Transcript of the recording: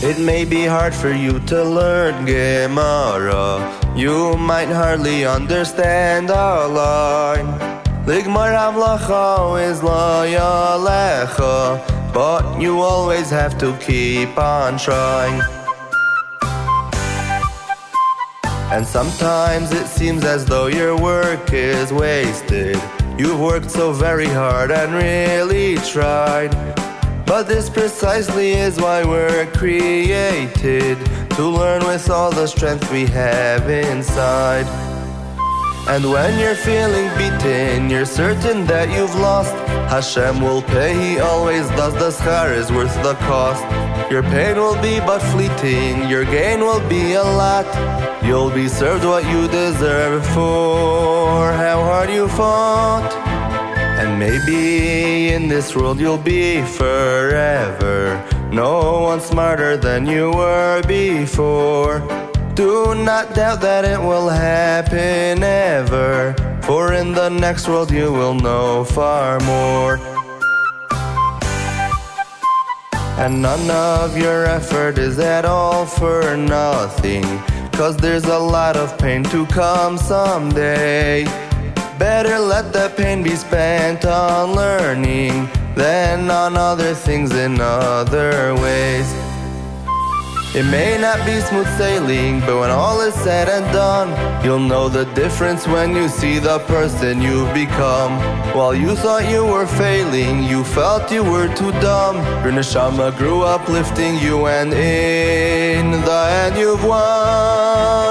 It may be hard for you to learn Gemara. You might hardly understand a line. Ligmar Havlacha is la yalecha, but you always have to keep on trying. And sometimes it seems as though your work is wasted. You've worked so very hard and really tried. But this precisely is why we're created to learn with all the strength we have inside. And when you're feeling beaten, you're certain that you've lost. Hashem will pay, He always does. The schar is worth the cost. Your pain will be but fleeting, your gain will be a lot. You'll be served what you deserve for how hard you fought. And maybe in this world you'll be forever. No one smarter than you were before. Do not doubt that it will happen ever. For in the next world you will know far more. And none of your effort is at all for nothing. Cause there's a lot of pain to come someday. Better let the pain be spent on learning than on other things in other ways. It may not be smooth sailing, but when all is said and done, you'll know the difference when you see the person you've become. While you thought you were failing, you felt you were too dumb. Your neshama grew uplifting you, and in the end, you've won.